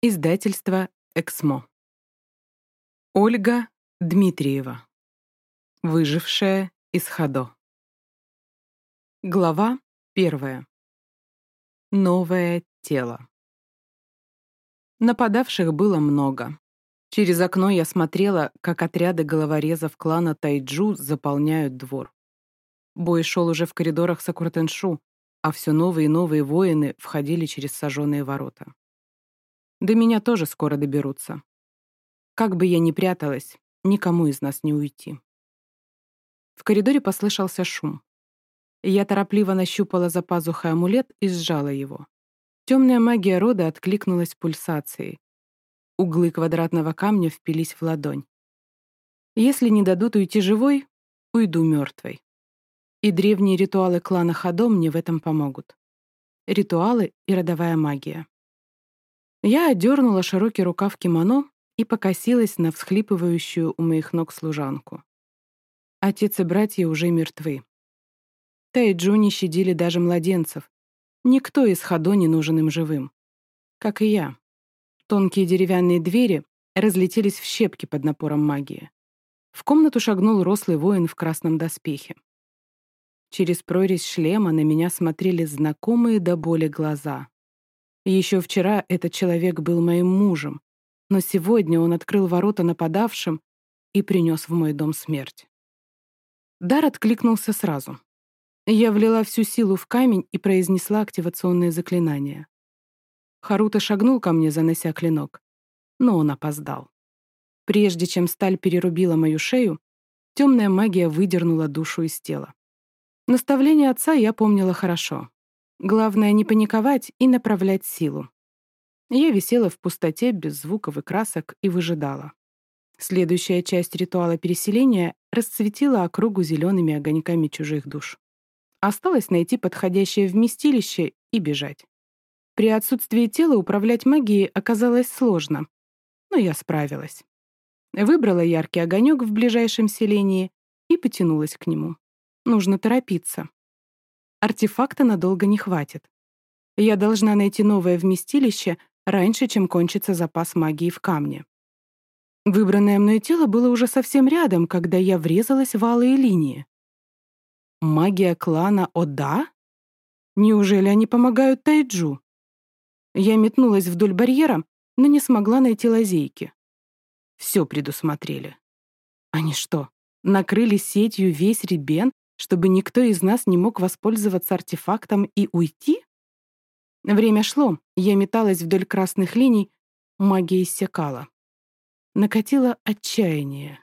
Издательство «Эксмо». Ольга Дмитриева. Выжившая из Хадо. Глава первая. Новое тело. Нападавших было много. Через окно я смотрела, как отряды головорезов клана Тайджу заполняют двор. Бой шел уже в коридорах Сакуртеншу, а все новые и новые воины входили через сожженные ворота. До меня тоже скоро доберутся. Как бы я ни пряталась, никому из нас не уйти. В коридоре послышался шум. Я торопливо нащупала за пазухой амулет и сжала его. Темная магия рода откликнулась пульсацией. Углы квадратного камня впились в ладонь. Если не дадут уйти живой, уйду мертвой. И древние ритуалы клана Хадо мне в этом помогут. Ритуалы и родовая магия. Я одернула широкий рукав кимоно и покосилась на всхлипывающую у моих ног служанку. Отец и братья уже мертвы. Тайджу не щадили даже младенцев. Никто из Хадо не нужен им живым. Как и я. Тонкие деревянные двери разлетелись в щепки под напором магии. В комнату шагнул рослый воин в красном доспехе. Через прорезь шлема на меня смотрели знакомые до боли глаза. Еще вчера этот человек был моим мужем, но сегодня он открыл ворота нападавшим и принес в мой дом смерть. Дар откликнулся сразу. Я влила всю силу в камень и произнесла активационное заклинание. Харута шагнул ко мне, занося клинок, но он опоздал. Прежде чем сталь перерубила мою шею, темная магия выдернула душу из тела. Наставление отца я помнила хорошо. Главное не паниковать и направлять силу. Я висела в пустоте без звуков и красок и выжидала. Следующая часть ритуала переселения расцветила округу зелеными огоньками чужих душ. Осталось найти подходящее вместилище и бежать. При отсутствии тела управлять магией оказалось сложно, но я справилась. Выбрала яркий огонек в ближайшем селении и потянулась к нему. Нужно торопиться. Артефакта надолго не хватит. Я должна найти новое вместилище раньше, чем кончится запас магии в камне. Выбранное мной тело было уже совсем рядом, когда я врезалась в алые линии. Магия клана Ода? Неужели они помогают Тайджу? Я метнулась вдоль барьера, но не смогла найти лазейки. Все предусмотрели. Они что, накрыли сетью весь ребен чтобы никто из нас не мог воспользоваться артефактом и уйти? Время шло, я металась вдоль красных линий, магия иссякала. Накатило отчаяние.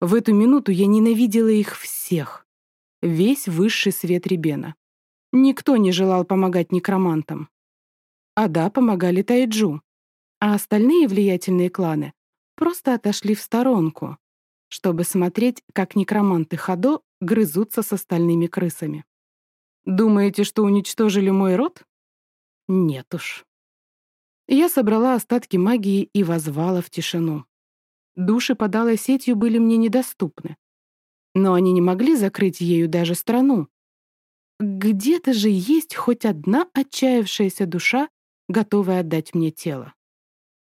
В эту минуту я ненавидела их всех. Весь высший свет Ребена. Никто не желал помогать некромантам. А да, помогали Тайджу. А остальные влиятельные кланы просто отошли в сторонку, чтобы смотреть, как некроманты Хадо грызутся с остальными крысами. Думаете, что уничтожили мой род? Нет уж. Я собрала остатки магии и возвала в тишину. Души под сетью были мне недоступны. Но они не могли закрыть ею даже страну. Где-то же есть хоть одна отчаявшаяся душа, готовая отдать мне тело.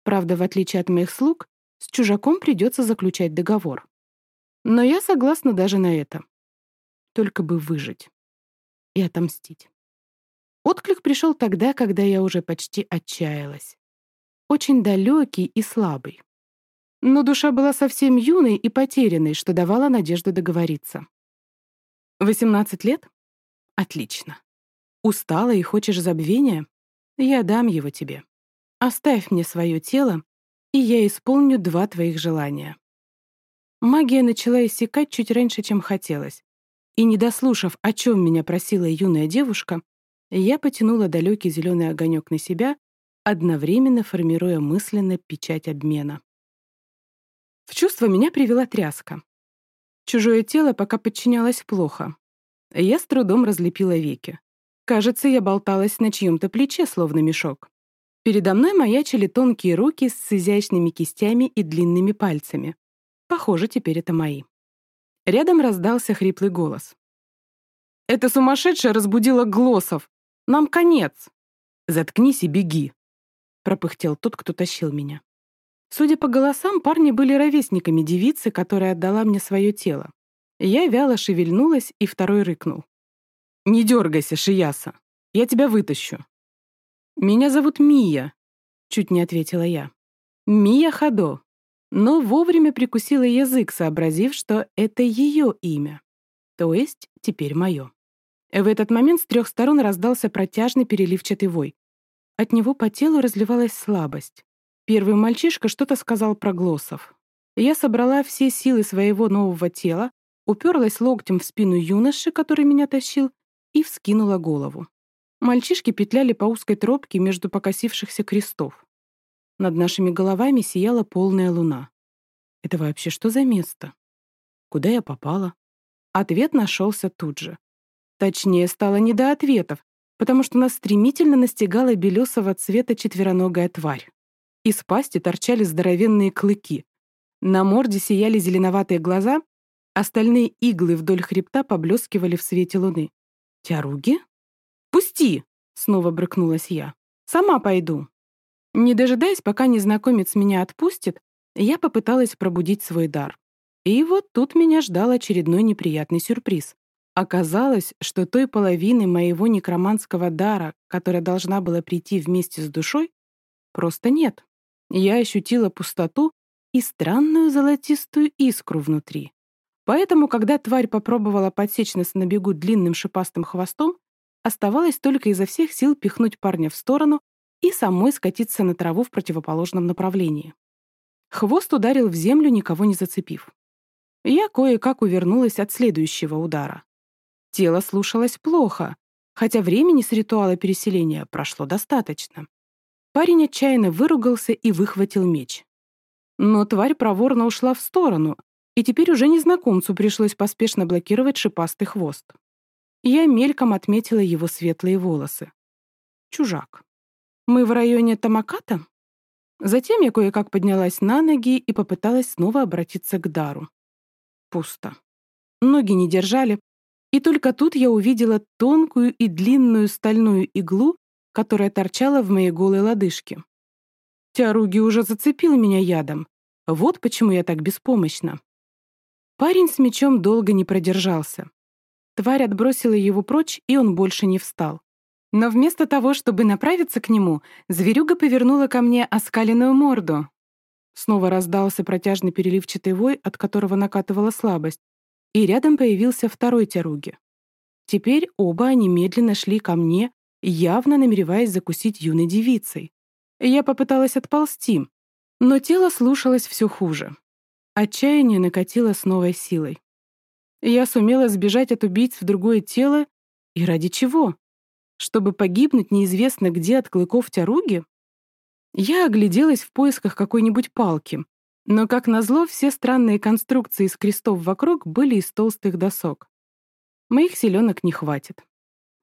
Правда, в отличие от моих слуг, с чужаком придется заключать договор. Но я согласна даже на это. Только бы выжить и отомстить. Отклик пришел тогда, когда я уже почти отчаялась. Очень далекий и слабый. Но душа была совсем юной и потерянной, что давала надежду договориться. «Восемнадцать лет? Отлично. Устала и хочешь забвения? Я дам его тебе. Оставь мне свое тело, и я исполню два твоих желания». Магия начала иссякать чуть раньше, чем хотелось, и, не дослушав, о чем меня просила юная девушка, я потянула далекий зеленый огонек на себя, одновременно формируя мысленно печать обмена. В чувство меня привела тряска. Чужое тело пока подчинялось плохо. Я с трудом разлепила веки. Кажется, я болталась на чьем-то плече, словно мешок. Передо мной маячили тонкие руки с изящными кистями и длинными пальцами. Похоже, теперь это мои. Рядом раздался хриплый голос. «Это сумасшедшая разбудила Глоссов! Нам конец!» «Заткнись и беги!» пропыхтел тот, кто тащил меня. Судя по голосам, парни были ровесниками девицы, которая отдала мне свое тело. Я вяло шевельнулась, и второй рыкнул. «Не дергайся, Шияса, я тебя вытащу». «Меня зовут Мия», — чуть не ответила я. «Мия Хадо», но вовремя прикусила язык, сообразив, что это ее имя, то есть теперь мое. В этот момент с трех сторон раздался протяжный переливчатый вой. От него по телу разливалась слабость. Первый мальчишка что-то сказал про глоссов. Я собрала все силы своего нового тела, уперлась локтем в спину юноши, который меня тащил, и вскинула голову. Мальчишки петляли по узкой тропке между покосившихся крестов. Над нашими головами сияла полная луна. Это вообще что за место? Куда я попала? Ответ нашелся тут же. Точнее, стало не до ответов, потому что нас стремительно настигала белесого цвета четвероногая тварь. Из пасти торчали здоровенные клыки. На морде сияли зеленоватые глаза, остальные иглы вдоль хребта поблескивали в свете луны. «Тяруги?» «Пусти!» — снова брыкнулась я. «Сама пойду». Не дожидаясь, пока незнакомец меня отпустит, я попыталась пробудить свой дар. И вот тут меня ждал очередной неприятный сюрприз. Оказалось, что той половины моего некроманского дара, которая должна была прийти вместе с душой, просто нет. Я ощутила пустоту и странную золотистую искру внутри. Поэтому, когда тварь попробовала подсечь нас на бегу длинным шипастым хвостом, оставалось только изо всех сил пихнуть парня в сторону и самой скатиться на траву в противоположном направлении. Хвост ударил в землю, никого не зацепив. Я кое-как увернулась от следующего удара. Тело слушалось плохо, хотя времени с ритуала переселения прошло достаточно. Парень отчаянно выругался и выхватил меч. Но тварь проворно ушла в сторону, и теперь уже незнакомцу пришлось поспешно блокировать шипастый хвост. Я мельком отметила его светлые волосы. Чужак. Мы в районе Тамаката? Затем я кое-как поднялась на ноги и попыталась снова обратиться к Дару. Пусто. Ноги не держали, и только тут я увидела тонкую и длинную стальную иглу, которая торчала в моей голой лодыжке. Тяруги уже зацепил меня ядом. Вот почему я так беспомощна. Парень с мечом долго не продержался. Тварь отбросила его прочь, и он больше не встал. Но вместо того, чтобы направиться к нему, зверюга повернула ко мне оскаленную морду. Снова раздался протяжный переливчатый вой, от которого накатывала слабость, и рядом появился второй тяруги. Теперь оба они медленно шли ко мне, явно намереваясь закусить юной девицей. Я попыталась отползти, но тело слушалось все хуже. Отчаяние накатило с новой силой. Я сумела сбежать от убийц в другое тело, и ради чего? Чтобы погибнуть неизвестно где от клыков тяруги? Я огляделась в поисках какой-нибудь палки, но, как назло, все странные конструкции из крестов вокруг были из толстых досок. Моих селенок не хватит.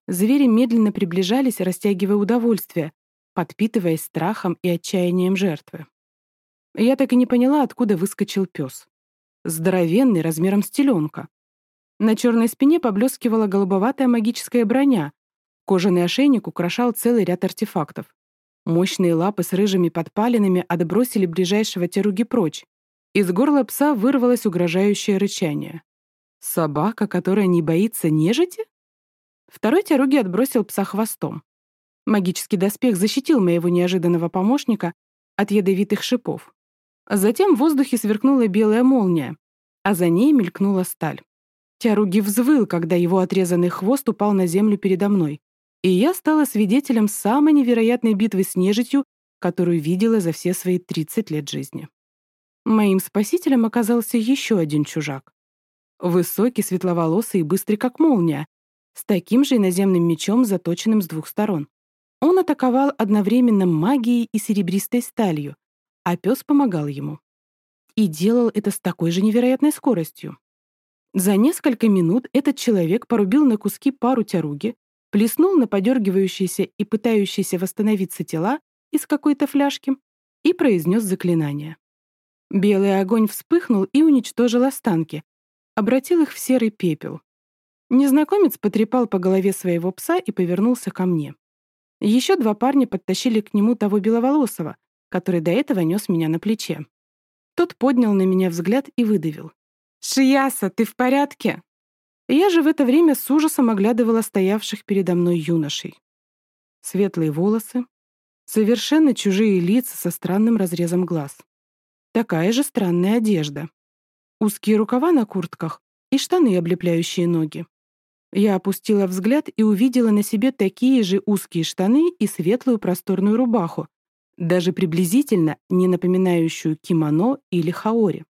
Звери медленно приближались, растягивая удовольствие, подпитываясь страхом и отчаянием жертвы. Я так и не поняла, откуда выскочил пес. Здоровенный, размером с теленка. На черной спине поблескивала голубоватая магическая броня. Кожаный ошейник украшал целый ряд артефактов. Мощные лапы с рыжими подпалинами отбросили ближайшего теруги прочь. Из горла пса вырвалось угрожающее рычание. Собака, которая не боится нежити? Второй теруги отбросил пса хвостом. Магический доспех защитил моего неожиданного помощника от ядовитых шипов. Затем в воздухе сверкнула белая молния, а за ней мелькнула сталь. Тяруги взвыл, когда его отрезанный хвост упал на землю передо мной и я стала свидетелем самой невероятной битвы с нежитью, которую видела за все свои 30 лет жизни. Моим спасителем оказался еще один чужак. Высокий, светловолосый и быстрый, как молния, с таким же иноземным мечом, заточенным с двух сторон. Он атаковал одновременно магией и серебристой сталью, а пес помогал ему. И делал это с такой же невероятной скоростью. За несколько минут этот человек порубил на куски пару тяруги, плеснул на подергивающиеся и пытающиеся восстановиться тела из какой-то фляжки и произнес заклинание. Белый огонь вспыхнул и уничтожил останки, обратил их в серый пепел. Незнакомец потрепал по голове своего пса и повернулся ко мне. Еще два парня подтащили к нему того беловолосого, который до этого нес меня на плече. Тот поднял на меня взгляд и выдавил. «Шияса, ты в порядке?» Я же в это время с ужасом оглядывала стоявших передо мной юношей. Светлые волосы, совершенно чужие лица со странным разрезом глаз. Такая же странная одежда. Узкие рукава на куртках и штаны, облепляющие ноги. Я опустила взгляд и увидела на себе такие же узкие штаны и светлую просторную рубаху, даже приблизительно не напоминающую кимоно или хаори.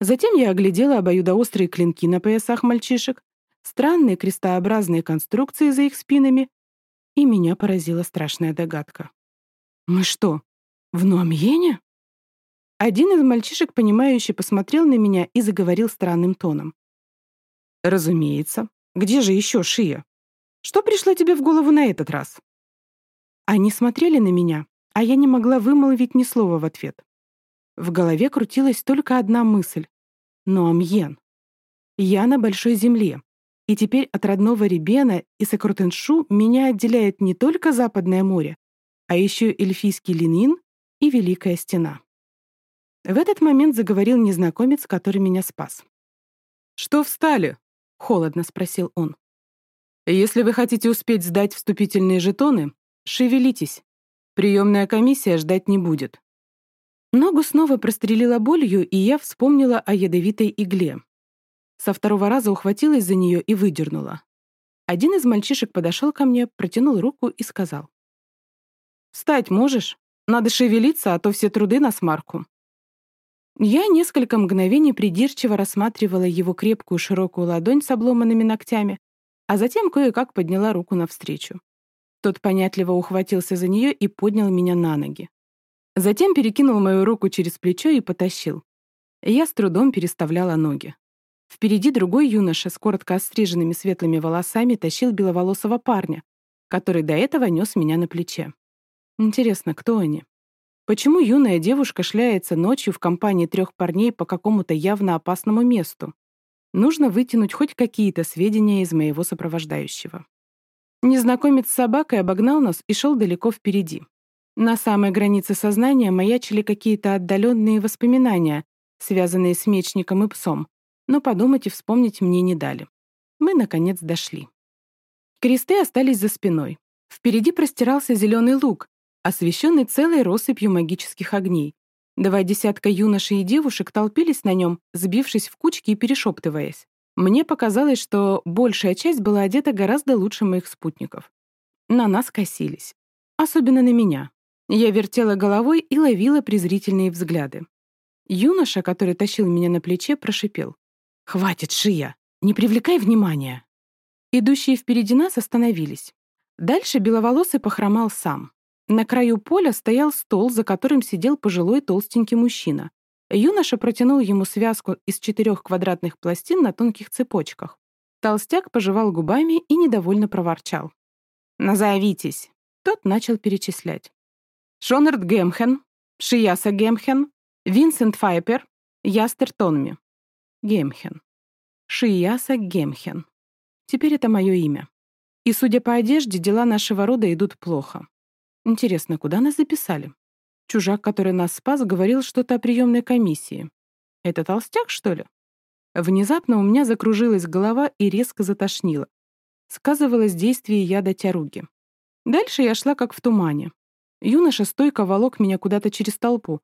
Затем я оглядела обоюдоострые клинки на поясах мальчишек, странные крестообразные конструкции за их спинами, и меня поразила страшная догадка. «Мы что, в Нуамьене?» Один из мальчишек, понимающе посмотрел на меня и заговорил странным тоном. «Разумеется. Где же еще Шия? Что пришло тебе в голову на этот раз?» Они смотрели на меня, а я не могла вымолвить ни слова в ответ. В голове крутилась только одна мысль. Но Амьен. Я на большой земле, и теперь от родного Ребена и Сакрутеншу меня отделяет не только Западное море, а еще эльфийский Ленин и Великая Стена. В этот момент заговорил незнакомец, который меня спас. «Что встали?» — холодно спросил он. «Если вы хотите успеть сдать вступительные жетоны, шевелитесь. Приемная комиссия ждать не будет. Ногу снова прострелила болью, и я вспомнила о ядовитой игле. Со второго раза ухватилась за нее и выдернула. Один из мальчишек подошел ко мне, протянул руку и сказал. «Встать можешь? Надо шевелиться, а то все труды на смарку». Я несколько мгновений придирчиво рассматривала его крепкую широкую ладонь с обломанными ногтями, а затем кое-как подняла руку навстречу. Тот понятливо ухватился за нее и поднял меня на ноги. Затем перекинул мою руку через плечо и потащил. Я с трудом переставляла ноги. Впереди другой юноша с коротко остриженными светлыми волосами тащил беловолосого парня, который до этого нес меня на плече. Интересно, кто они? Почему юная девушка шляется ночью в компании трех парней по какому-то явно опасному месту? Нужно вытянуть хоть какие-то сведения из моего сопровождающего. Незнакомец с собакой обогнал нас и шел далеко впереди. На самой границе сознания маячили какие-то отдаленные воспоминания, связанные с мечником и псом, но подумать и вспомнить мне не дали. Мы, наконец, дошли. Кресты остались за спиной. Впереди простирался зеленый луг, освещенный целой россыпью магических огней. Два десятка юношей и девушек толпились на нем, сбившись в кучки и перешептываясь. Мне показалось, что большая часть была одета гораздо лучше моих спутников. На нас косились. Особенно на меня. Я вертела головой и ловила презрительные взгляды. Юноша, который тащил меня на плече, прошипел. «Хватит, Шия! Не привлекай внимания!» Идущие впереди нас остановились. Дальше беловолосый похромал сам. На краю поля стоял стол, за которым сидел пожилой толстенький мужчина. Юноша протянул ему связку из четырех квадратных пластин на тонких цепочках. Толстяк пожевал губами и недовольно проворчал. «Назовитесь!» Тот начал перечислять. Шонард Гемхен, Шияса Гемхен, Винсент Файпер, Ястер Тонми. Гемхен. Шияса Гемхен. Теперь это мое имя. И, судя по одежде, дела нашего рода идут плохо. Интересно, куда нас записали? Чужак, который нас спас, говорил что-то о приемной комиссии. Это толстяк, что ли? Внезапно у меня закружилась голова и резко затошнило. Сказывалось действие яда тяруги. Дальше я шла как в тумане. Юноша стойко волок меня куда-то через толпу.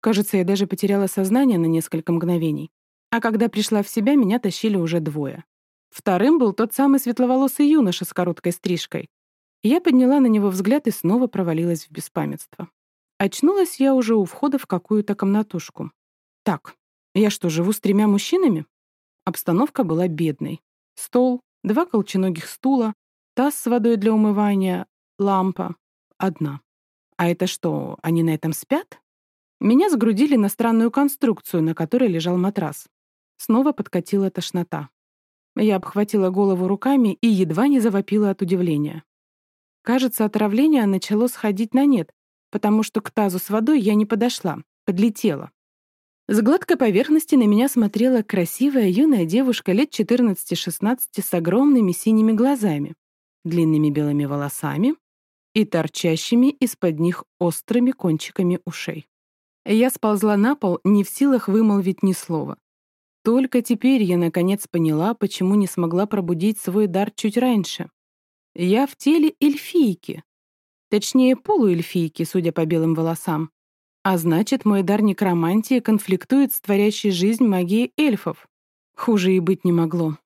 Кажется, я даже потеряла сознание на несколько мгновений. А когда пришла в себя, меня тащили уже двое. Вторым был тот самый светловолосый юноша с короткой стрижкой. Я подняла на него взгляд и снова провалилась в беспамятство. Очнулась я уже у входа в какую-то комнатушку. Так, я что, живу с тремя мужчинами? Обстановка была бедной. Стол, два колченогих стула, таз с водой для умывания, лампа. Одна. А это что, они на этом спят? Меня сгрудили на странную конструкцию, на которой лежал матрас. Снова подкатила тошнота. Я обхватила голову руками и едва не завопила от удивления. Кажется, отравление начало сходить на нет, потому что к тазу с водой я не подошла, подлетела. С гладкой поверхности на меня смотрела красивая юная девушка лет 14-16 с огромными синими глазами, длинными белыми волосами и торчащими из-под них острыми кончиками ушей. Я сползла на пол, не в силах вымолвить ни слова. Только теперь я наконец поняла, почему не смогла пробудить свой дар чуть раньше. Я в теле эльфийки. Точнее, полуэльфийки, судя по белым волосам. А значит, мой дар некромантии конфликтует с творящей жизнь магией эльфов. Хуже и быть не могло.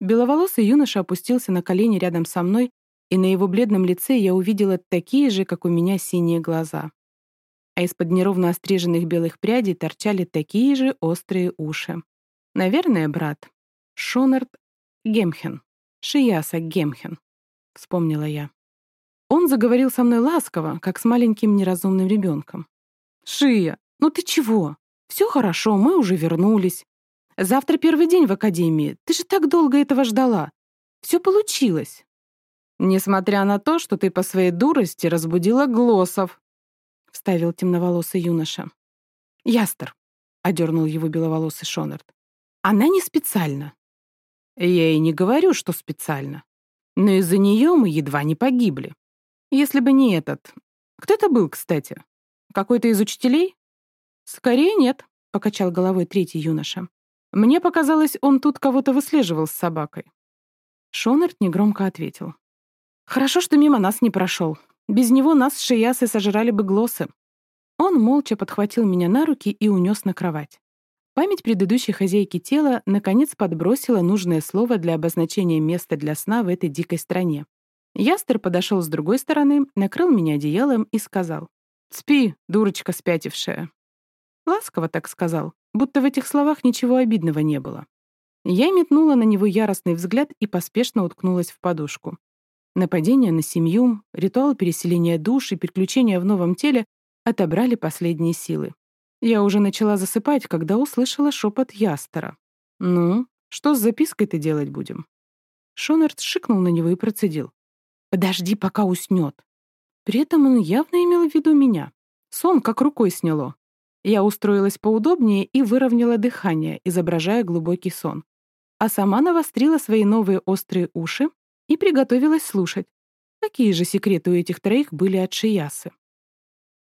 Беловолосый юноша опустился на колени рядом со мной, и на его бледном лице я увидела такие же, как у меня, синие глаза. А из-под неровно остриженных белых прядей торчали такие же острые уши. Наверное, брат. Шонард Гемхен. Шияса Гемхен. Вспомнила я. Он заговорил со мной ласково, как с маленьким неразумным ребенком. «Шия, ну ты чего? Все хорошо, мы уже вернулись. Завтра первый день в академии. Ты же так долго этого ждала. Все получилось». «Несмотря на то, что ты по своей дурости разбудила Глоссов», — вставил темноволосый юноша. «Ястер», — одернул его беловолосый Шонард. Она не специально. Я и не говорю, что специально. Но из-за нее мы едва не погибли. Если бы не этот. Кто это был, кстати? Какой-то из учителей? Скорее нет, покачал головой третий юноша. Мне показалось, он тут кого-то выслеживал с собакой. Шонард негромко ответил. «Хорошо, что мимо нас не прошел. Без него нас с Шиясой сожрали бы глоссы». Он молча подхватил меня на руки и унес на кровать. Память предыдущей хозяйки тела наконец подбросила нужное слово для обозначения места для сна в этой дикой стране. Ястер подошел с другой стороны, накрыл меня одеялом и сказал. «Спи, дурочка спятившая». Ласково так сказал, будто в этих словах ничего обидного не было. Я метнула на него яростный взгляд и поспешно уткнулась в подушку. Нападение на семью, ритуал переселения душ и приключения в новом теле отобрали последние силы. Я уже начала засыпать, когда услышала шепот Ястера. «Ну, что с запиской-то делать будем?» Шонард шикнул на него и процедил. «Подожди, пока уснет». При этом он явно имел в виду меня. Сон как рукой сняло. Я устроилась поудобнее и выровняла дыхание, изображая глубокий сон. А сама навострила свои новые острые уши и приготовилась слушать, какие же секреты у этих троих были от Шиясы.